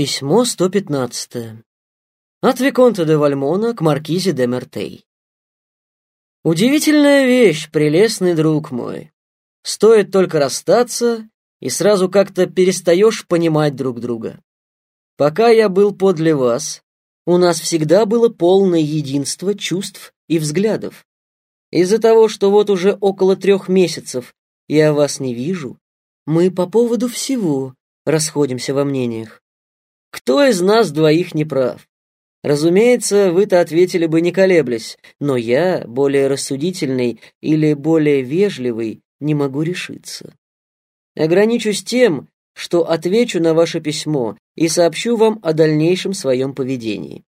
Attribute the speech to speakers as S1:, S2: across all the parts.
S1: Письмо 115. От Виконта де Вальмона к Маркизе де Мертей. Удивительная вещь, прелестный друг мой. Стоит только расстаться, и сразу как-то перестаешь понимать друг друга. Пока я был подле вас, у нас всегда было полное единство чувств и взглядов. Из-за того, что вот уже около трех месяцев я вас не вижу, мы по поводу всего расходимся во мнениях. Кто из нас двоих не прав? Разумеется, вы-то ответили бы не колеблясь, но я, более рассудительный или более вежливый, не могу решиться. Ограничусь тем, что отвечу на ваше письмо и сообщу вам о дальнейшем своем поведении.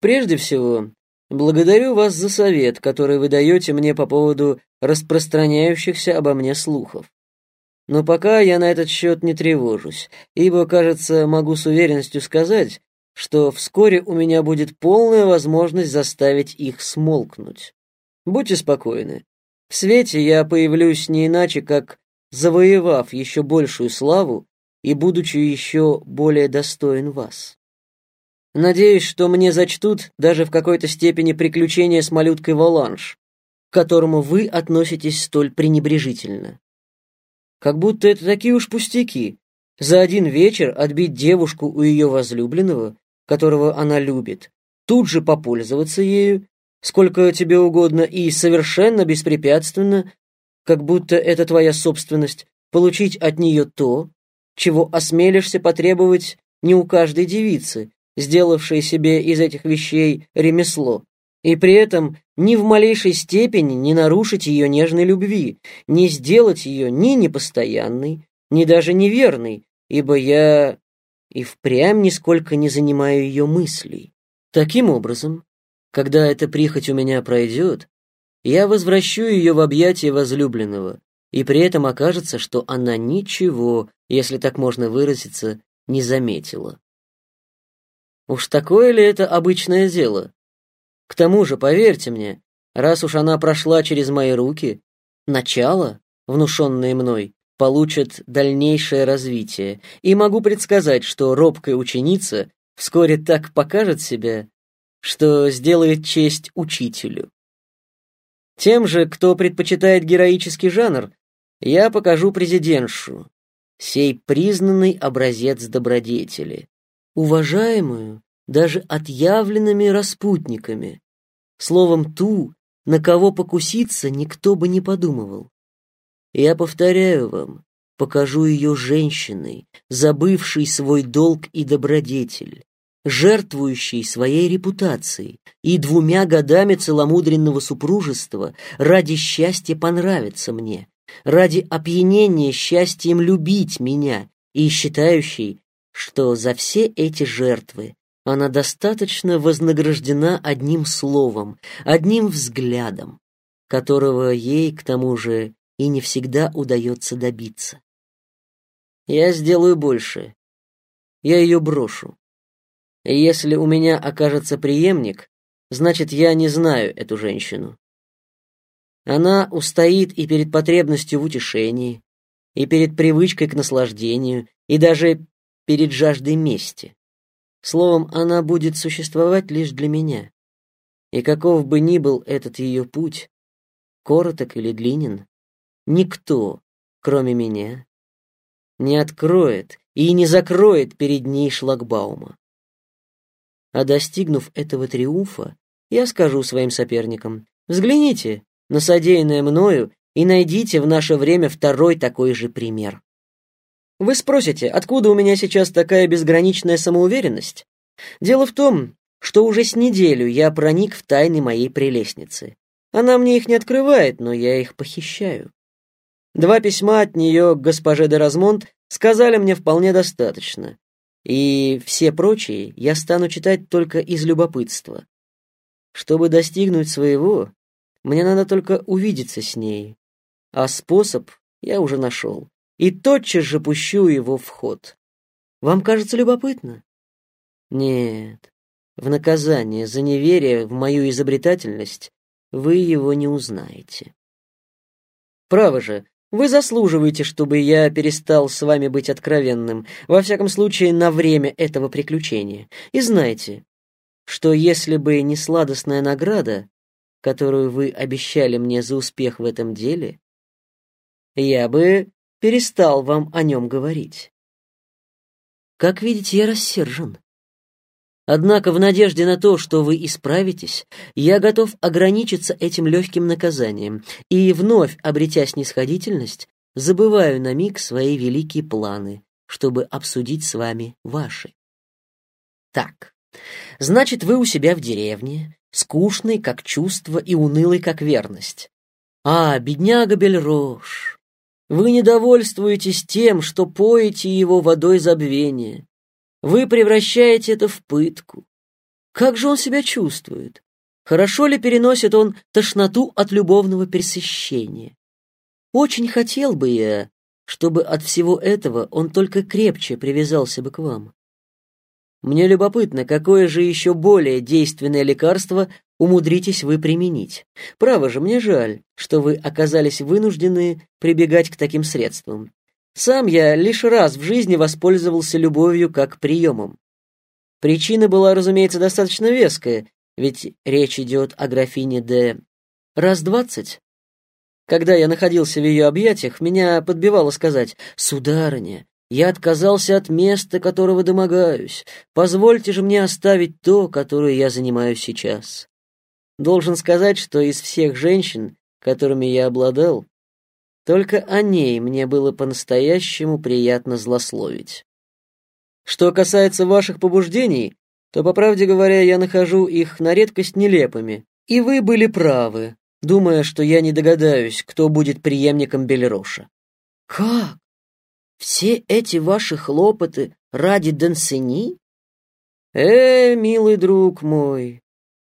S1: Прежде всего, благодарю вас за совет, который вы даете мне по поводу распространяющихся обо мне слухов. Но пока я на этот счет не тревожусь, ибо, кажется, могу с уверенностью сказать, что вскоре у меня будет полная возможность заставить их смолкнуть. Будьте спокойны. В свете я появлюсь не иначе, как завоевав еще большую славу и будучи еще более достоин вас. Надеюсь, что мне зачтут даже в какой-то степени приключения с малюткой Воланж, к которому вы относитесь столь пренебрежительно. Как будто это такие уж пустяки. За один вечер отбить девушку у ее возлюбленного, которого она любит, тут же попользоваться ею, сколько тебе угодно, и совершенно беспрепятственно, как будто это твоя собственность, получить от нее то, чего осмелишься потребовать не у каждой девицы, сделавшей себе из этих вещей ремесло и при этом ни в малейшей степени не нарушить ее нежной любви, не сделать ее ни непостоянной, ни даже неверной, ибо я и впрямь нисколько не занимаю ее мыслей. Таким образом, когда эта прихоть у меня пройдет, я возвращу ее в объятия возлюбленного, и при этом окажется, что она ничего, если так можно выразиться, не заметила. Уж такое ли это обычное дело? К тому же, поверьте мне, раз уж она прошла через мои руки, начало, внушенное мной, получит дальнейшее развитие, и могу предсказать, что робкая ученица вскоре так покажет себя, что сделает честь учителю. Тем же, кто предпочитает героический жанр, я покажу президентшу, сей признанный образец добродетели, уважаемую даже отъявленными распутниками, словом, ту, на кого покуситься никто бы не подумывал. Я повторяю вам, покажу ее женщиной, забывшей свой долг и добродетель, жертвующей своей репутацией и двумя годами целомудренного супружества ради счастья понравиться мне, ради опьянения счастьем любить меня и считающей, что за все эти жертвы она достаточно вознаграждена одним словом, одним взглядом, которого ей, к тому же, и не всегда удается добиться. Я сделаю больше. Я ее брошу. Если у меня окажется преемник, значит, я не знаю эту женщину. Она устоит и перед потребностью в утешении, и перед привычкой к наслаждению, и даже перед жаждой мести. Словом, она будет существовать лишь для меня. И каков бы ни был этот ее путь, короток или длинен, никто, кроме меня, не откроет и не закроет перед ней шлагбаума. А достигнув этого триумфа, я скажу своим соперникам, взгляните на содеянное мною и найдите в наше время второй такой же пример. Вы спросите, откуда у меня сейчас такая безграничная самоуверенность? Дело в том, что уже с неделю я проник в тайны моей прелестницы. Она мне их не открывает, но я их похищаю. Два письма от нее к госпоже де Размонт сказали мне вполне достаточно, и все прочие я стану читать только из любопытства. Чтобы достигнуть своего, мне надо только увидеться с ней, а способ я уже нашел и тотчас же пущу его в ход. Вам кажется любопытно? Нет, в наказание за неверие в мою изобретательность вы его не узнаете. Право же, Вы заслуживаете, чтобы я перестал с вами быть откровенным, во всяком случае, на время этого приключения. И знайте, что если бы не сладостная награда, которую вы обещали мне за успех в этом деле, я бы перестал вам о нем говорить. Как видите, я рассержен. Однако в надежде на то, что вы исправитесь, я готов ограничиться этим легким наказанием и, вновь обретя снисходительность, забываю на миг свои великие планы, чтобы обсудить с вами ваши. Так, значит, вы у себя в деревне, скучный, как чувство, и унылый, как верность. А, бедняга Бельрош, вы недовольствуетесь тем, что поете его водой забвения, вы превращаете это в пытку. Как же он себя чувствует? Хорошо ли переносит он тошноту от любовного пересыщения? Очень хотел бы я, чтобы от всего этого он только крепче привязался бы к вам. Мне любопытно, какое же еще более действенное лекарство умудритесь вы применить. Право же, мне жаль, что вы оказались вынуждены прибегать к таким средствам. Сам я лишь раз в жизни воспользовался любовью как приемом. Причина была, разумеется, достаточно веская, ведь речь идет о графине де... раз двадцать. Когда я находился в ее объятиях, меня подбивало сказать «Сударыня, я отказался от места, которого домогаюсь. Позвольте же мне оставить то, которое я занимаю сейчас». Должен сказать, что из всех женщин, которыми я обладал, только о ней мне было по-настоящему приятно злословить. Что касается ваших побуждений, то, по правде говоря, я нахожу их на редкость нелепыми. И вы были правы, думая, что я не догадаюсь, кто будет преемником Белероша. Как? Все эти ваши хлопоты ради Дансени? Э, милый друг мой,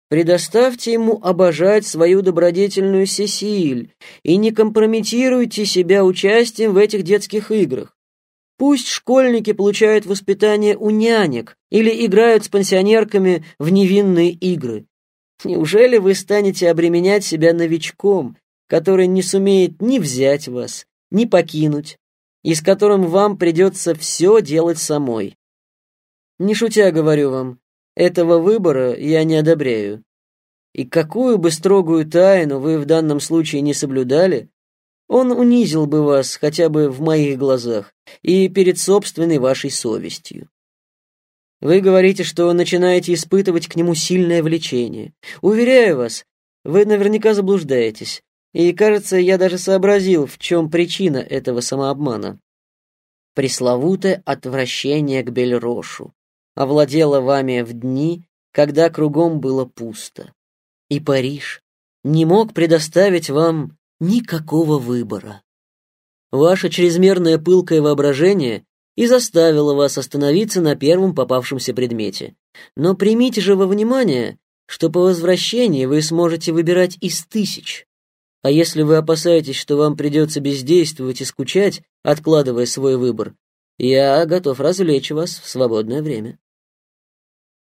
S1: Предоставьте ему обожать свою добродетельную Сесиль и не компрометируйте себя участием в этих детских играх. Пусть школьники получают воспитание у нянек или играют с пансионерками в невинные игры. Неужели вы станете обременять себя новичком, который не сумеет ни взять вас, ни покинуть, и с которым вам придется все делать самой? Не шутя, говорю вам, этого выбора я не одобряю. И какую бы строгую тайну вы в данном случае не соблюдали, он унизил бы вас хотя бы в моих глазах и перед собственной вашей совестью. Вы говорите, что начинаете испытывать к нему сильное влечение. Уверяю вас, вы наверняка заблуждаетесь. И, кажется, я даже сообразил, в чем причина этого самообмана. Пресловутое отвращение к Бельрошу овладела вами в дни, когда кругом было пусто. И Париж не мог предоставить вам никакого выбора. Ваше чрезмерное пылкое воображение и заставило вас остановиться на первом попавшемся предмете. Но примите же во внимание, что по возвращении вы сможете выбирать из тысяч. А если вы опасаетесь, что вам придется бездействовать и скучать, откладывая свой выбор, я готов развлечь вас в свободное время.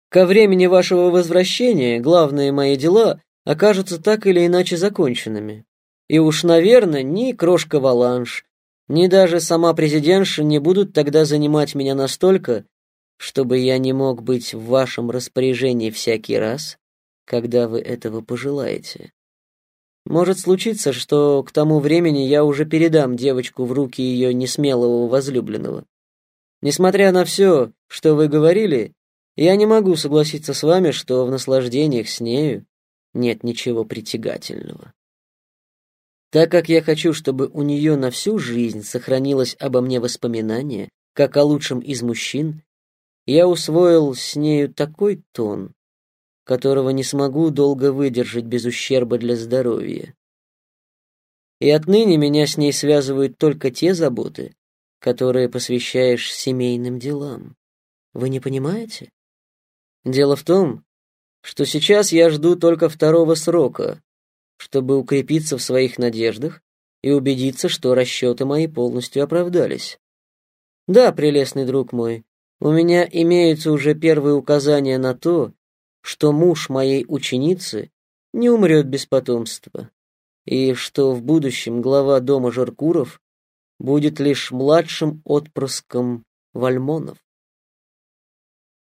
S1: Ко времени вашего возвращения главные мои дела окажутся так или иначе законченными. И уж, наверное, ни крошка Валанш, ни даже сама президентша не будут тогда занимать меня настолько, чтобы я не мог быть в вашем распоряжении всякий раз, когда вы этого пожелаете. Может случиться, что к тому времени я уже передам девочку в руки ее несмелого возлюбленного. Несмотря на все, что вы говорили, я не могу согласиться с вами, что в наслаждениях с нею нет ничего притягательного. Так как я хочу, чтобы у нее на всю жизнь сохранилось обо мне воспоминание, как о лучшем из мужчин, я усвоил с нею такой тон, которого не смогу долго выдержать без ущерба для здоровья. И отныне меня с ней связывают только те заботы, которые посвящаешь семейным делам. Вы не понимаете? Дело в том, что сейчас я жду только второго срока, чтобы укрепиться в своих надеждах и убедиться, что расчеты мои полностью оправдались. Да, прелестный друг мой, у меня имеются уже первые указания на то, что муж моей ученицы не умрет без потомства, и что в будущем глава дома Жаркуров будет лишь младшим отпрыском Вальмонов.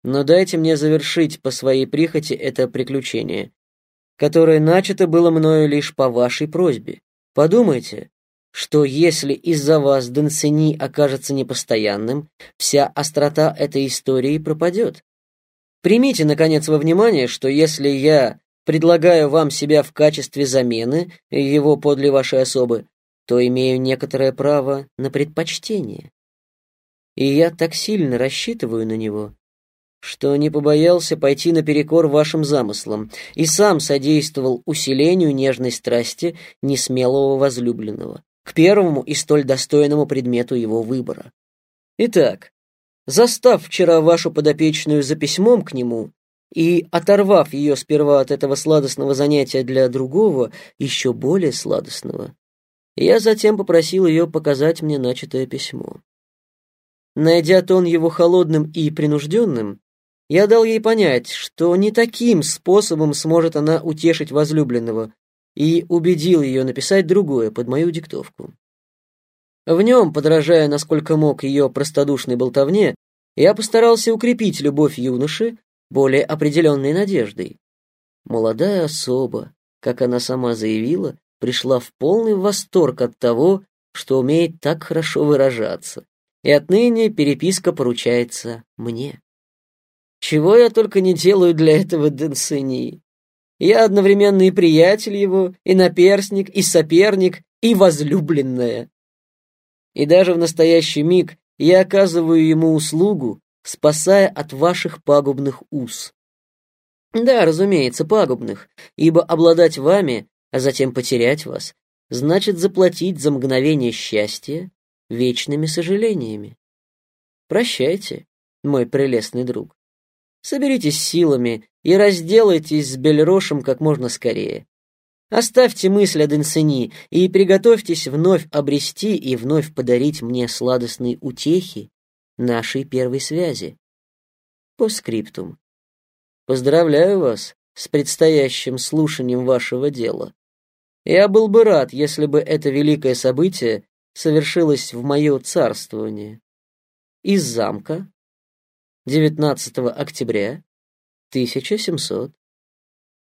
S1: Но дайте мне завершить по своей прихоти это приключение, которое начато было мною лишь по вашей просьбе. Подумайте, что если из-за вас Донцини окажется непостоянным, вся острота этой истории пропадет. Примите, наконец, во внимание, что если я предлагаю вам себя в качестве замены его подле вашей особы, то имею некоторое право на предпочтение. И я так сильно рассчитываю на него, что не побоялся пойти наперекор вашим замыслам и сам содействовал усилению нежной страсти несмелого возлюбленного к первому и столь достойному предмету его выбора. Итак, застав вчера вашу подопечную за письмом к нему и оторвав ее сперва от этого сладостного занятия для другого, еще более сладостного, я затем попросил ее показать мне начатое письмо. Найдя тон его холодным и принужденным, я дал ей понять, что не таким способом сможет она утешить возлюбленного, и убедил ее написать другое под мою диктовку. В нем, подражая насколько мог ее простодушной болтовне, я постарался укрепить любовь юноши более определенной надеждой. Молодая особа, как она сама заявила, пришла в полный восторг от того, что умеет так хорошо выражаться, и отныне переписка поручается мне. Чего я только не делаю для этого Денсени. Я одновременно и приятель его, и наперсник, и соперник, и возлюбленная. И даже в настоящий миг я оказываю ему услугу, спасая от ваших пагубных уз. Да, разумеется, пагубных, ибо обладать вами а затем потерять вас, значит заплатить за мгновение счастья вечными сожалениями. Прощайте, мой прелестный друг. Соберитесь силами и разделайтесь с Бельрошем как можно скорее. Оставьте мысль о Денсени и приготовьтесь вновь обрести и вновь подарить мне сладостные утехи нашей первой связи. По скриптум. Поздравляю вас с предстоящим слушанием вашего дела. Я был бы рад, если бы это великое событие совершилось в мое царствование. Из замка 19 октября 1700